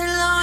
and long